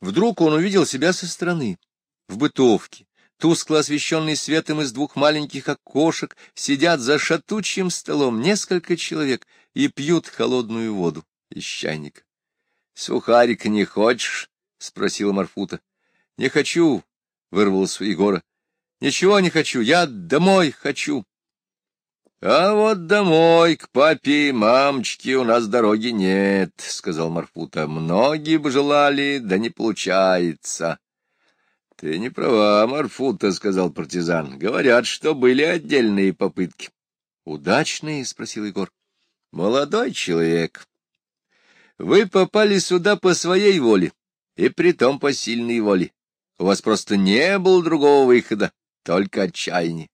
Вдруг он увидел себя со стороны, в бытовке, тускло освещенный светом из двух маленьких окошек, сидят за шатучим столом несколько человек и пьют холодную воду из чайника. — Сухарик не хочешь? — спросила Марфута. — Не хочу, — вырвался у Егора. — Ничего не хочу, я домой хочу. — А вот домой, к папе и мамочке у нас дороги нет, — сказал Марфута. — Многие бы желали, да не получается. — Ты не права, Марфута, — сказал партизан. — Говорят, что были отдельные попытки. — Удачные? — спросил Егор. — Молодой человек. Вы попали сюда по своей воле, и притом по сильной воле. У вас просто не было другого выхода, только отчаяние.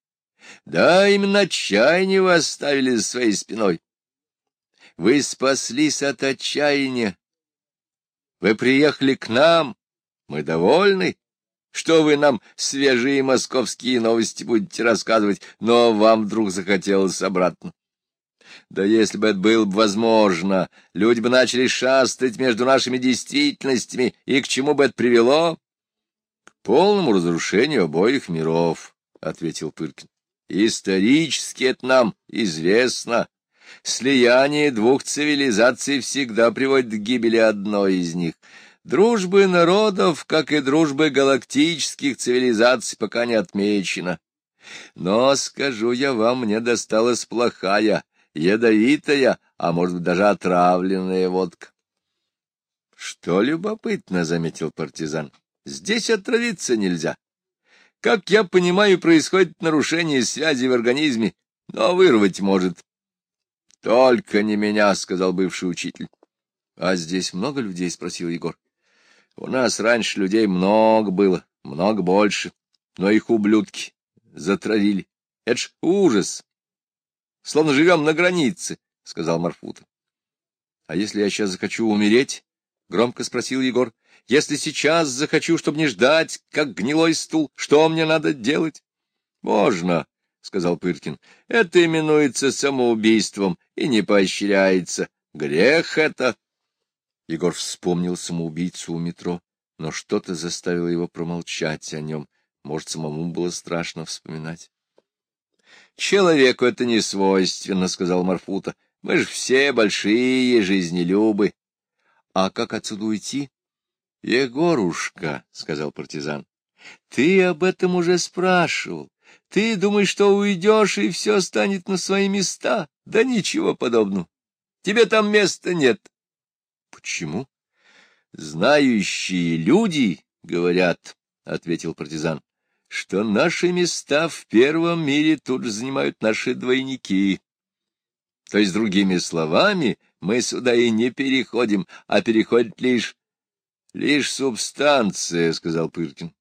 Да, именно отчаяние вы оставили за своей спиной. Вы спаслись от отчаяния. Вы приехали к нам, мы довольны, что вы нам свежие московские новости будете рассказывать, но вам вдруг захотелось обратно. Да если бы это было бы возможно, люди бы начали шастать между нашими действительностями, и к чему бы это привело? — К полному разрушению обоих миров, — ответил Пыркин. — Исторически это нам известно. Слияние двух цивилизаций всегда приводит к гибели одной из них. Дружбы народов, как и дружбы галактических цивилизаций, пока не отмечено. Но, скажу я вам, мне досталась плохая, ядовитая, а может быть даже отравленная водка. — Что любопытно, — заметил партизан, — здесь отравиться нельзя. Как я понимаю, происходит нарушение связи в организме, но вырвать может. — Только не меня, — сказал бывший учитель. — А здесь много людей? — спросил Егор. — У нас раньше людей много было, много больше, но их ублюдки затравили. Это ж ужас словно живем на границе, — сказал Марфута. — А если я сейчас захочу умереть? — громко спросил Егор. — Если сейчас захочу, чтобы не ждать, как гнилой стул, что мне надо делать? — Можно, — сказал Пыркин. — Это именуется самоубийством и не поощряется. Грех это. Егор вспомнил самоубийцу у метро, но что-то заставило его промолчать о нем. Может, самому было страшно вспоминать. — Человеку это не свойственно, — сказал Марфута. — Мы же все большие жизнелюбы. — А как отсюда уйти? — Егорушка, — сказал партизан, — ты об этом уже спрашивал. Ты думаешь, что уйдешь, и все станет на свои места? Да ничего подобного. Тебе там места нет. — Почему? — Знающие люди говорят, — ответил партизан что наши места в первом мире тут же занимают наши двойники. То есть, другими словами, мы сюда и не переходим, а переходит лишь... лишь субстанция, — сказал Пыркин.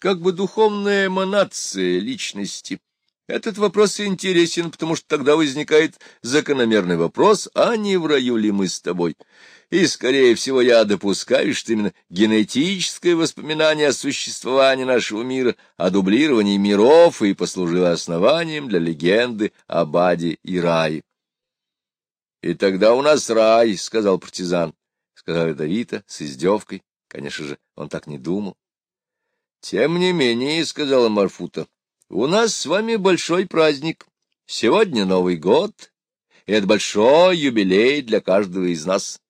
Как бы духовная эманация личности. Этот вопрос интересен, потому что тогда возникает закономерный вопрос, а не в раю ли мы с тобой? И, скорее всего, я допускаю, что именно генетическое воспоминание о существовании нашего мира, о дублировании миров и послужило основанием для легенды об аде и рае. — И тогда у нас рай, — сказал партизан, — сказал Давида с издевкой. Конечно же, он так не думал. — Тем не менее, — сказала Марфута, — у нас с вами большой праздник. Сегодня Новый год, и это большой юбилей для каждого из нас.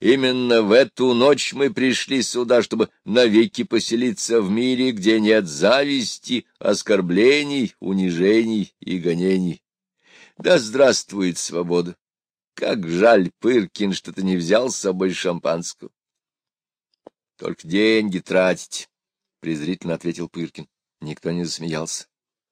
Именно в эту ночь мы пришли сюда, чтобы навеки поселиться в мире, где нет зависти, оскорблений, унижений и гонений. Да здравствует свобода! Как жаль, Пыркин, что ты не взял с собой шампанского. — Только деньги тратить, — презрительно ответил Пыркин. Никто не засмеялся.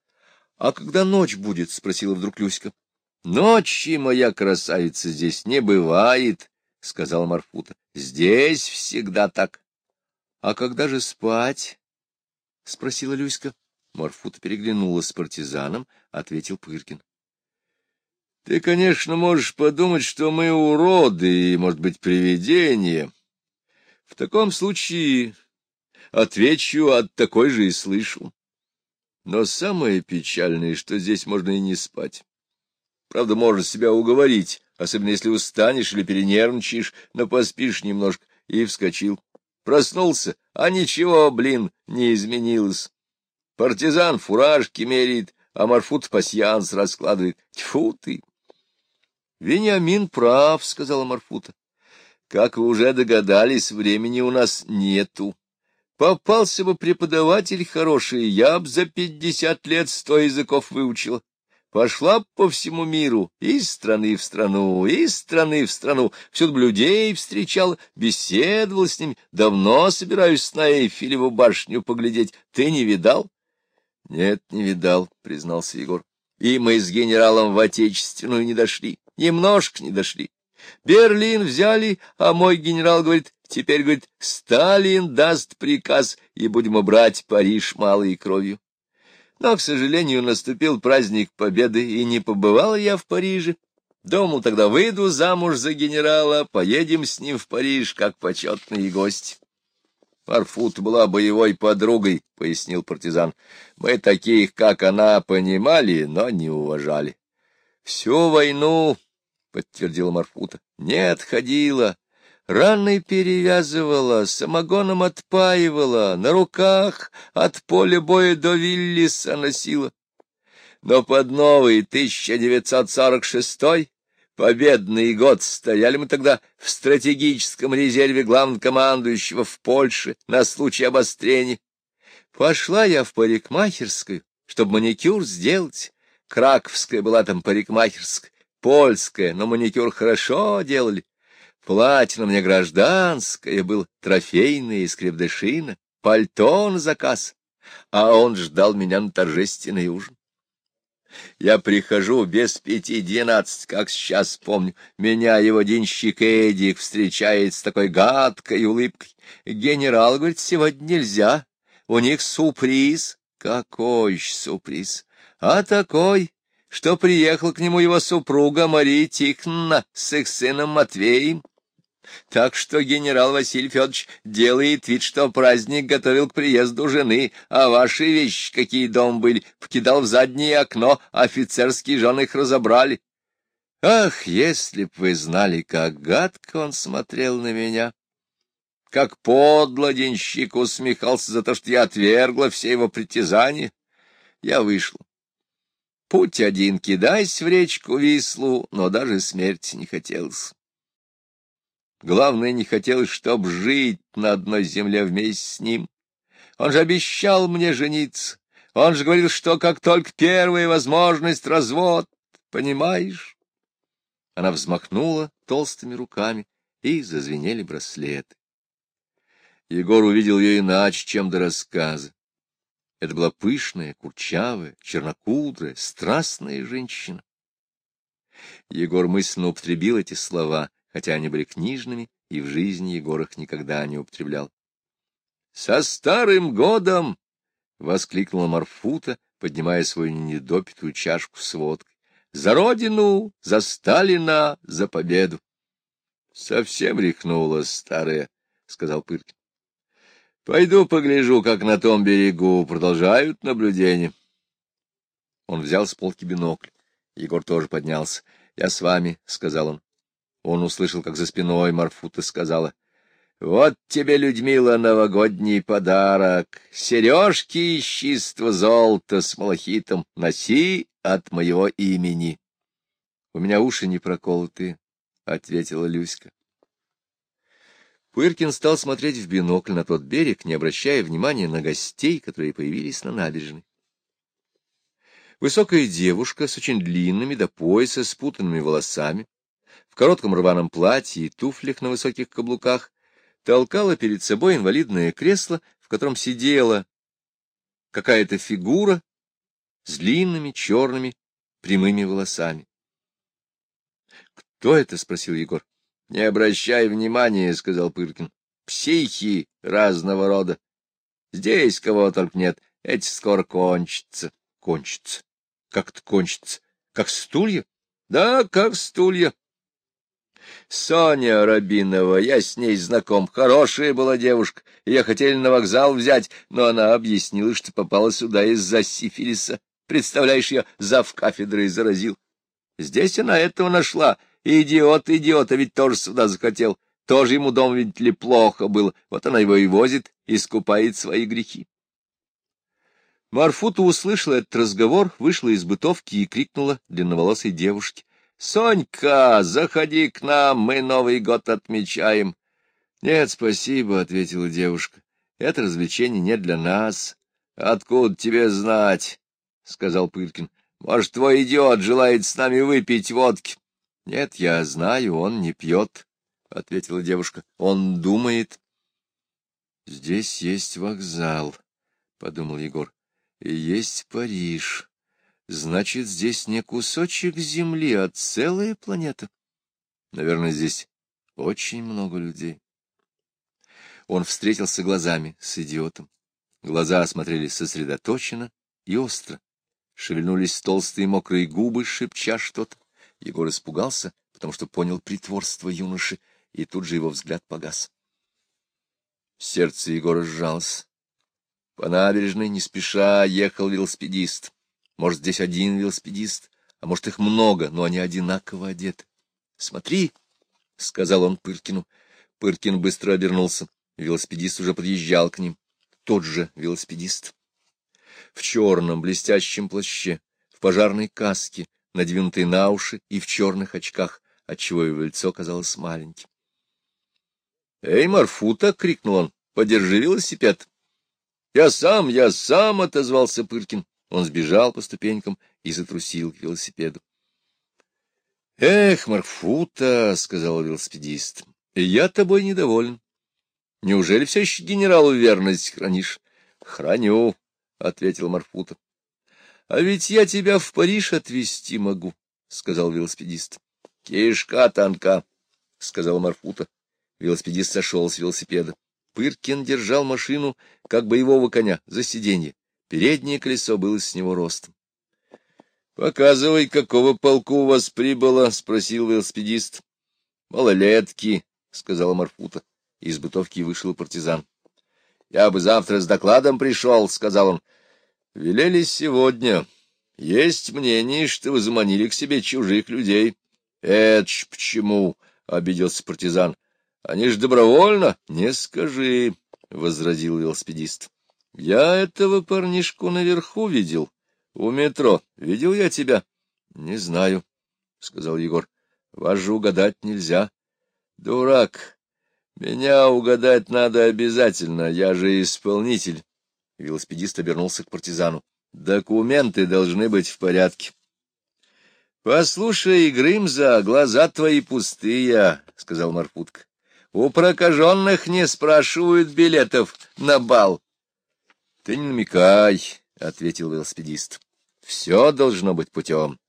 — А когда ночь будет? — спросила вдруг Люська. — Ночи, моя красавица, здесь не бывает, — сказал Марфута. — Здесь всегда так. — А когда же спать? — спросила Люська. Марфута переглянулась с партизаном, — ответил Пыркин. — Ты, конечно, можешь подумать, что мы уроды и, может быть, привидения. В таком случае отвечу, от такой же и слышу. Но самое печальное, что здесь можно и не спать. Правда, можно себя уговорить, особенно если устанешь или перенервничаешь, но поспишь немножко, и вскочил. Проснулся, а ничего, блин, не изменилось. Партизан фуражки меряет, а Марфут пасьянс раскладывает. Тьфу ты! — Вениамин прав, — сказала Марфута. — Как вы уже догадались, времени у нас нету. Попался бы преподаватель хороший, я б за пятьдесят лет сто языков выучила. Пошла б по всему миру, из страны в страну, из страны в страну, всюду людей встречала, беседовала с ними. Давно собираюсь на Эйфелеву башню поглядеть. Ты не видал? — Нет, не видал, — признался Егор. — И мы с генералом в Отечественную не дошли, немножко не дошли. Берлин взяли, а мой генерал говорит, теперь, говорит, Сталин даст приказ, и будем брать Париж малой кровью. Но, к сожалению, наступил праздник Победы, и не побывал я в Париже. Думал, тогда выйду замуж за генерала, поедем с ним в Париж, как почетные гости. Марфут была боевой подругой, — пояснил партизан. Мы таких, как она, понимали, но не уважали. Всю войну, — подтвердила Марфута, — не отходила, Раны перевязывала, самогоном отпаивала, на руках от поля боя до Виллиса носила. Но под новый 1946 победный год стояли мы тогда в стратегическом резерве главнокомандующего в Польше на случай обострения. Пошла я в парикмахерскую, чтобы маникюр сделать. Краковская была там парикмахерская, польская, но маникюр хорошо делали. Платье на мне гражданское, был трофейное из крепдышина, пальто на заказ, а он ждал меня на торжественный ужин. Я прихожу без пяти двенадцать, как сейчас помню. Меня его денщик Эдик встречает с такой гадкой улыбкой. Генерал говорит, сегодня нельзя, у них сюрприз. Какой сюрприз? А такой, что приехал к нему его супруга Мария Тихонна с их сыном Матвеем. Так что генерал Василий Федорович делает вид, что праздник готовил к приезду жены, а ваши вещи, какие дом были, покидал в заднее окно, офицерские жены их разобрали. Ах, если б вы знали, как гадко он смотрел на меня! Как подло денщик усмехался за то, что я отвергла все его притязания! Я вышла. Путь один кидайся в речку Вислу, но даже смерти не хотелось. Главное, не хотелось, чтоб жить на одной земле вместе с ним. Он же обещал мне жениться. Он же говорил, что как только первая возможность — развод. Понимаешь? Она взмахнула толстыми руками, и зазвенели браслеты. Егор увидел ее иначе, чем до рассказа. Это была пышная, курчавая, чернокудрая, страстная женщина. Егор мысленно употребил эти слова, хотя они были книжными, и в жизни Егор их никогда не употреблял. — Со старым годом! — воскликнула Марфута, поднимая свою недопитую чашку с водкой. — За родину, за Сталина, за победу! — Совсем рехнула старая, — сказал Пыркин. — Пойду погляжу, как на том берегу продолжают наблюдение. Он взял с полки бинокль. Егор тоже поднялся. — Я с вами, — сказал он. Он услышал, как за спиной Марфута сказала, — Вот тебе, Людмила, новогодний подарок. Сережки из чистого золота с малахитом. Носи от моего имени. — У меня уши не проколоты, — ответила Люська. Пыркин стал смотреть в бинокль на тот берег, не обращая внимания на гостей, которые появились на набережной. Высокая девушка с очень длинными до пояса спутанными волосами в коротком рваном платье и туфлях на высоких каблуках, толкала перед собой инвалидное кресло, в котором сидела какая-то фигура с длинными черными прямыми волосами. — Кто это? — спросил Егор. — Не обращай внимания, — сказал Пыркин. — Психи разного рода. Здесь кого только нет, эти скоро кончатся. — Кончатся? Как-то кончатся? Как стулья? — Да, как стулья. Соня Рабинова, я с ней знаком, хорошая была девушка, ее хотели на вокзал взять, но она объяснила, что попала сюда из-за сифилиса. Представляешь, я зав кафедрой заразил. Здесь она этого нашла. Идиот, идиот, а ведь тоже сюда захотел. Тоже ему дом, видите ли, плохо было. Вот она его и возит, искупает свои грехи. Марфута услышала этот разговор, вышла из бытовки и крикнула длинноволосой девушке. — Сонька, заходи к нам, мы Новый год отмечаем. — Нет, спасибо, — ответила девушка. — Это развлечение не для нас. — Откуда тебе знать? — сказал Пыркин. — Может, твой идиот желает с нами выпить водки? — Нет, я знаю, он не пьет, — ответила девушка. — Он думает. — Здесь есть вокзал, — подумал Егор и есть Париж. Значит, здесь не кусочек земли, а целая планета. Наверное, здесь очень много людей. Он встретился глазами с идиотом. Глаза осмотрели сосредоточенно и остро. Шевельнулись толстые мокрые губы, шепча что-то. Егор испугался, потому что понял притворство юноши, и тут же его взгляд погас. Сердце Егора сжалось. По набережной не спеша ехал велосипедист. Может, здесь один велосипедист, а может, их много, но они одинаково одеты. — Смотри, — сказал он Пыркину. Пыркин быстро обернулся. Велосипедист уже подъезжал к ним. Тот же велосипедист. В черном блестящем плаще, в пожарной каске, надвинутой на уши и в черных очках, отчего его лицо казалось маленьким. — Эй, Марфута! — крикнул он. — Подержи велосипед. — Я сам, я сам! — отозвался Пыркин. Он сбежал по ступенькам и затрусил к велосипеду. — Эх, Марфута! — сказал велосипедист. — Я тобой недоволен. Неужели все еще генералу верность хранишь? — Храню, — ответил Марфута. — А ведь я тебя в Париж отвезти могу, — сказал велосипедист. — Кишка танка, — сказал Марфута. Велосипедист сошел с велосипеда. Пыркин держал машину, как боевого коня, за сиденье. Переднее колесо было с него ростом. — Показывай, какого полку у вас прибыло, — спросил велосипедист. — Малолетки, — сказала Марфута. Из бытовки вышел партизан. — Я бы завтра с докладом пришел, — сказал он. — Велели сегодня. Есть мнение, что вы заманили к себе чужих людей. — Это ж почему? — обиделся партизан. Они ж добровольно? Не скажи, — возразил велосипедист. Я этого парнишку наверху видел. У метро. Видел я тебя? Не знаю, — сказал Егор. Вас же угадать нельзя. Дурак. Меня угадать надо обязательно. Я же исполнитель. Велосипедист обернулся к партизану. Документы должны быть в порядке. — Послушай, Грымза, глаза твои пустые, — сказал Марфутка. У прокаженных не спрашивают билетов на бал. — Ты не намекай, — ответил велосипедист. — Все должно быть путем.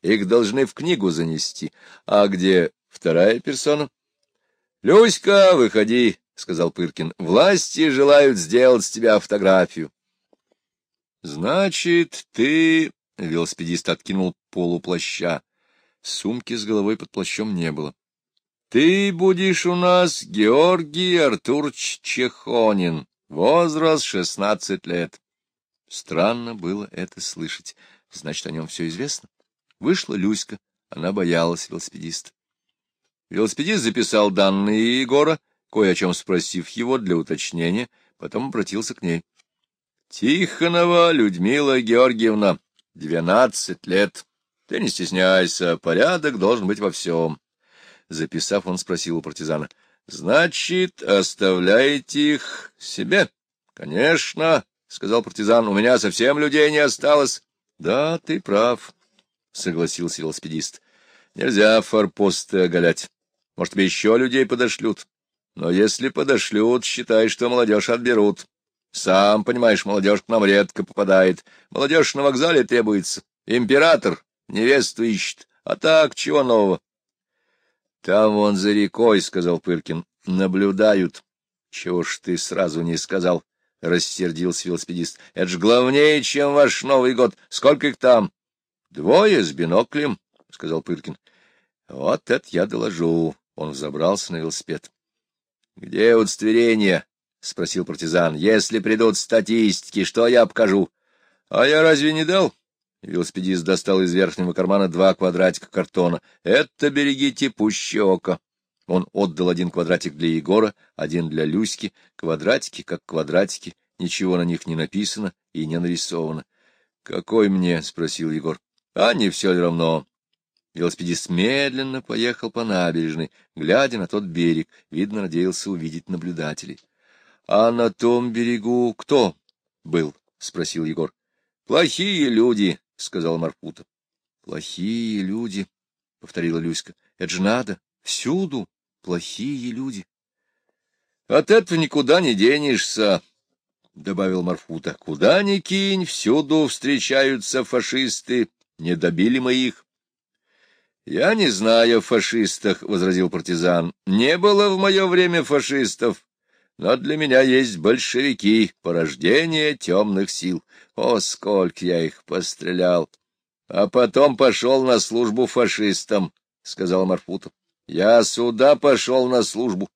Их должны в книгу занести. А где вторая персона? — Люська, выходи, — сказал Пыркин. — Власти желают сделать с тебя фотографию. — Значит, ты... — велосипедист откинул полуплаща. Сумки с головой под плащом не было. Ты будешь у нас Георгий Артурч Чехонин, возраст шестнадцать лет. Странно было это слышать. Значит, о нем все известно. Вышла Люська, она боялась велосипедиста. Велосипедист записал данные Егора, кое о чем спросив его для уточнения, потом обратился к ней. — Тихонова Людмила Георгиевна, двенадцать лет. Ты не стесняйся, порядок должен быть во всем. Записав, он спросил у партизана. — Значит, оставляете их себе? — Конечно, — сказал партизан, — у меня совсем людей не осталось. — Да, ты прав, — согласился велосипедист. — Нельзя форпосты оголять. Может, тебе еще людей подошлют. Но если подошлют, считай, что молодежь отберут. Сам понимаешь, молодежь к нам редко попадает. Молодежь на вокзале требуется. Император невесту ищет. А так, чего нового? — Там вон за рекой, — сказал Пыркин, — наблюдают. — Чего ж ты сразу не сказал? — рассердился велосипедист. — Это ж главнее, чем ваш Новый год. Сколько их там? — Двое с биноклем, — сказал Пыркин. — Вот это я доложу. Он взобрался на велосипед. — Где удостоверение? — спросил партизан. — Если придут статистики, что я покажу? — А я разве не дал? Велосипедист достал из верхнего кармана два квадратика картона. — Это берегите пуще ока. Он отдал один квадратик для Егора, один для Люськи, квадратики как квадратики, ничего на них не написано и не нарисовано. — Какой мне? — спросил Егор. — А не все равно. Велосипедист медленно поехал по набережной, глядя на тот берег, видно, надеялся увидеть наблюдателей. — А на том берегу кто был? — спросил Егор. — Плохие люди, — сказал Марфута. — Плохие люди, — повторила Люська. — Это же надо. Всюду плохие люди. — От этого никуда не денешься, — добавил Марфута. — Куда ни кинь, всюду встречаются фашисты. Не добили мы их. — Я не знаю о фашистах, — возразил партизан. — Не было в мое время фашистов. Но для меня есть большевики, порождение темных сил. О, сколько я их пострелял! А потом пошел на службу фашистам, — сказал Марфутов. Я сюда пошел на службу.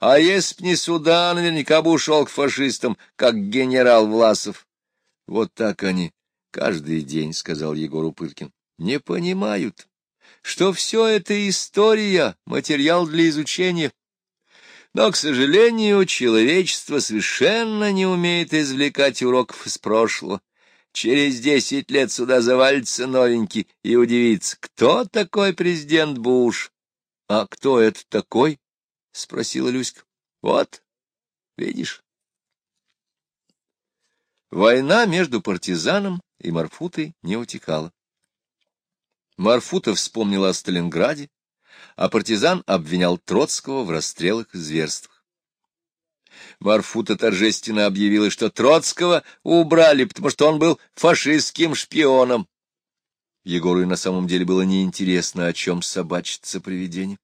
А если б не сюда, наверняка бы ушел к фашистам, как генерал Власов. — Вот так они каждый день, — сказал Егор Упыркин. — Не понимают, что все это история, материал для изучения. Но, к сожалению, человечество совершенно не умеет извлекать уроков из прошлого. Через десять лет сюда завалится новенький и удивится, кто такой президент Буш, — А кто это такой? — спросила Люська. — Вот, видишь. Война между партизаном и Марфутой не утекала. Марфута вспомнила о Сталинграде, а партизан обвинял Троцкого в расстрелах и зверствах. Марфута торжественно объявила, что Троцкого убрали, потому что он был фашистским шпионом. Егору и на самом деле было неинтересно, о чем собачится привидение.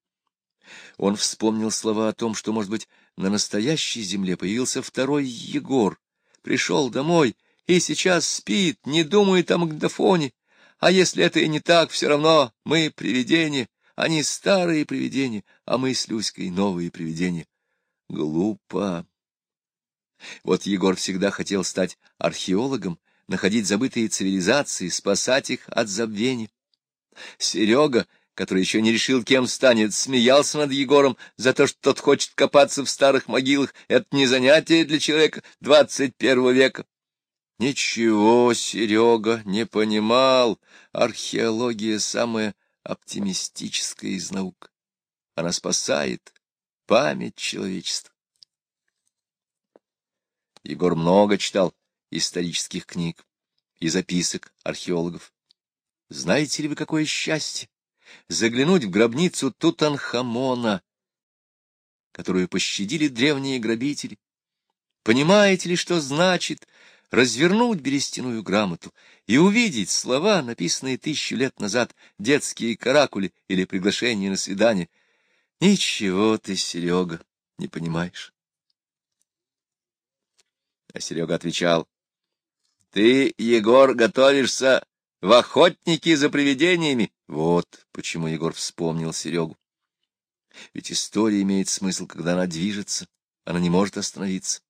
Он вспомнил слова о том, что, может быть, на настоящей земле появился второй Егор, пришел домой и сейчас спит, не думает о магнитофоне. А если это и не так, все равно мы привидения, они старые привидения, а мы с Люськой новые привидения. Глупо. Вот Егор всегда хотел стать археологом, находить забытые цивилизации, спасать их от забвения. Серега который еще не решил, кем станет, смеялся над Егором за то, что тот хочет копаться в старых могилах. Это не занятие для человека двадцать первого века. Ничего Серега не понимал. Археология — самая оптимистическая из наук. Она спасает память человечества. Егор много читал исторических книг и записок археологов. Знаете ли вы, какое счастье заглянуть в гробницу Тутанхамона, которую пощадили древние грабители. Понимаете ли, что значит развернуть берестяную грамоту и увидеть слова, написанные тысячу лет назад, детские каракули или приглашение на свидание? Ничего ты, Серега, не понимаешь. А Серега отвечал, — Ты, Егор, готовишься в охотники за привидениями. Вот почему Егор вспомнил Серегу. Ведь история имеет смысл, когда она движется, она не может остановиться. —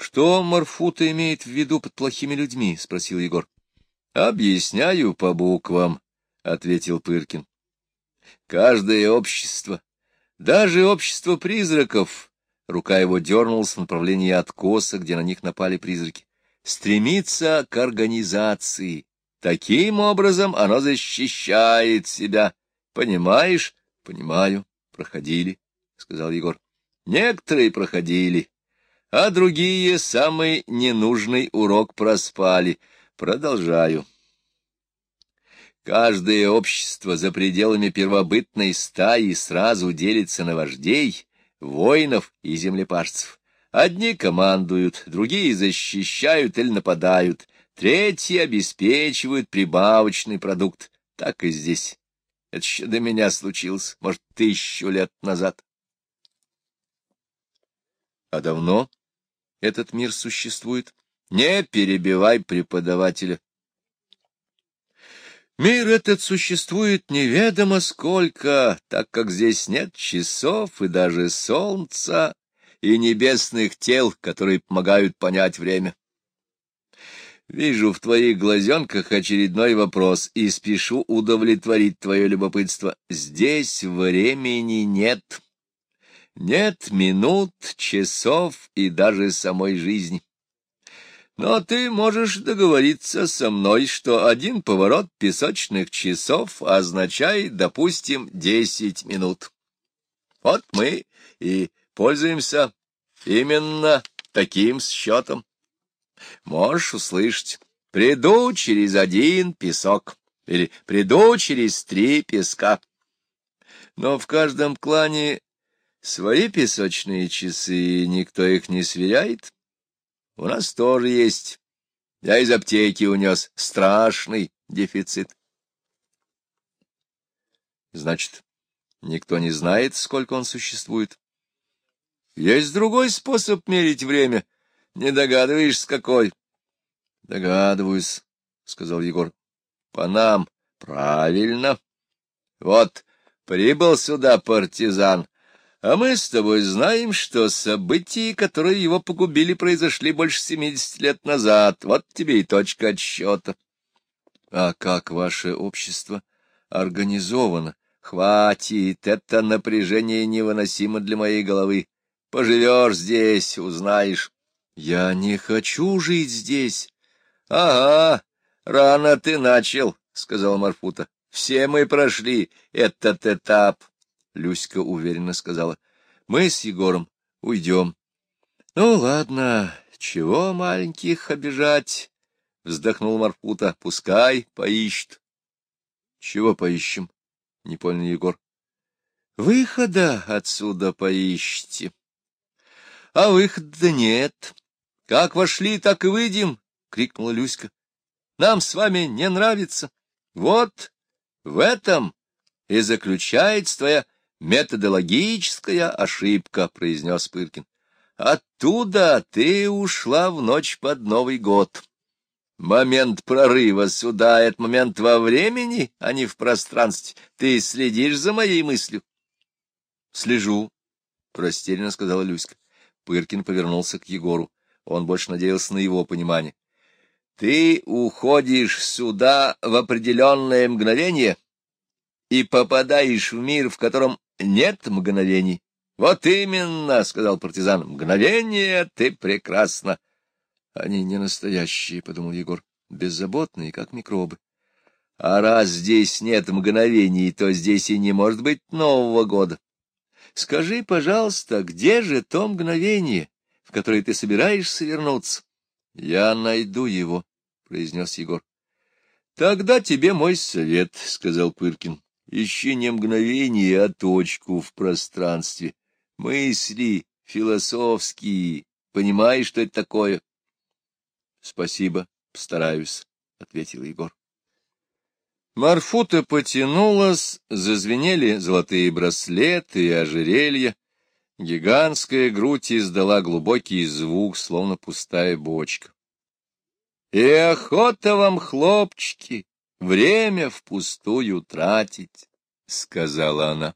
Что Марфута имеет в виду под плохими людьми? — спросил Егор. — Объясняю по буквам, — ответил Пыркин. — Каждое общество, даже общество призраков, рука его дернулась в направлении откоса, где на них напали призраки, стремится к организации, Таким образом оно защищает себя. Понимаешь? — Понимаю. Проходили, — сказал Егор. — Некоторые проходили, а другие самый ненужный урок проспали. Продолжаю. Каждое общество за пределами первобытной стаи сразу делится на вождей, воинов и землепашцев. Одни командуют, другие защищают или нападают, Третьи обеспечивают прибавочный продукт. Так и здесь. Это еще до меня случилось, может, тысячу лет назад. А давно этот мир существует? Не перебивай преподавателя. Мир этот существует неведомо сколько, так как здесь нет часов и даже солнца и небесных тел, которые помогают понять время. Вижу в твоих глазенках очередной вопрос и спешу удовлетворить твое любопытство. Здесь времени нет. Нет минут, часов и даже самой жизни. Но ты можешь договориться со мной, что один поворот песочных часов означает, допустим, десять минут. Вот мы и пользуемся именно таким счетом. Можешь услышать «приду через один песок» или «приду через три песка». Но в каждом клане свои песочные часы, никто их не сверяет. У нас тоже есть. Я из аптеки унес страшный дефицит. Значит, никто не знает, сколько он существует. Есть другой способ мерить время. Не догадываешься, какой? — Догадываюсь, — сказал Егор. — По нам. Правильно. Вот, прибыл сюда партизан, а мы с тобой знаем, что события, которые его погубили, произошли больше семидесяти лет назад. Вот тебе и точка отсчета. — А как ваше общество организовано? Хватит, это напряжение невыносимо для моей головы. Поживешь здесь, узнаешь. Я не хочу жить здесь. — Ага, рано ты начал, — сказал Марфута. — Все мы прошли этот этап. Люська уверенно сказала. — Мы с Егором уйдем. — Ну, ладно, чего маленьких обижать? — вздохнул Марфута. — Пускай поищет. — Чего поищем? — не понял Егор. — Выхода отсюда поищите. — А выхода нет. Как вошли, так и выйдем, — крикнула Люська. — Нам с вами не нравится. Вот в этом и заключается твоя методологическая ошибка, — произнес Пыркин. Оттуда ты ушла в ночь под Новый год. Момент прорыва сюда — это момент во времени, а не в пространстве. Ты следишь за моей мыслью? — Слежу, — растерянно сказала Люська. Пыркин повернулся к Егору. Он больше надеялся на его понимание. — Ты уходишь сюда в определенное мгновение и попадаешь в мир, в котором нет мгновений. — Вот именно, — сказал партизан, — мгновение ты прекрасно. — Они не настоящие, — подумал Егор, — беззаботные, как микробы. А раз здесь нет мгновений, то здесь и не может быть Нового года. Скажи, пожалуйста, где же то мгновение, в которое ты собираешься вернуться? — Я найду его, — произнес Егор. — Тогда тебе мой совет, — сказал Пыркин. — Ищи не мгновение, а точку в пространстве. Мысли философские. Понимаешь, что это такое? — Спасибо, постараюсь, — ответил Егор. Марфута потянулась, зазвенели золотые браслеты и ожерелья. Гигантская грудь издала глубокий звук, словно пустая бочка. — И охота вам, хлопчики, время впустую тратить, — сказала она.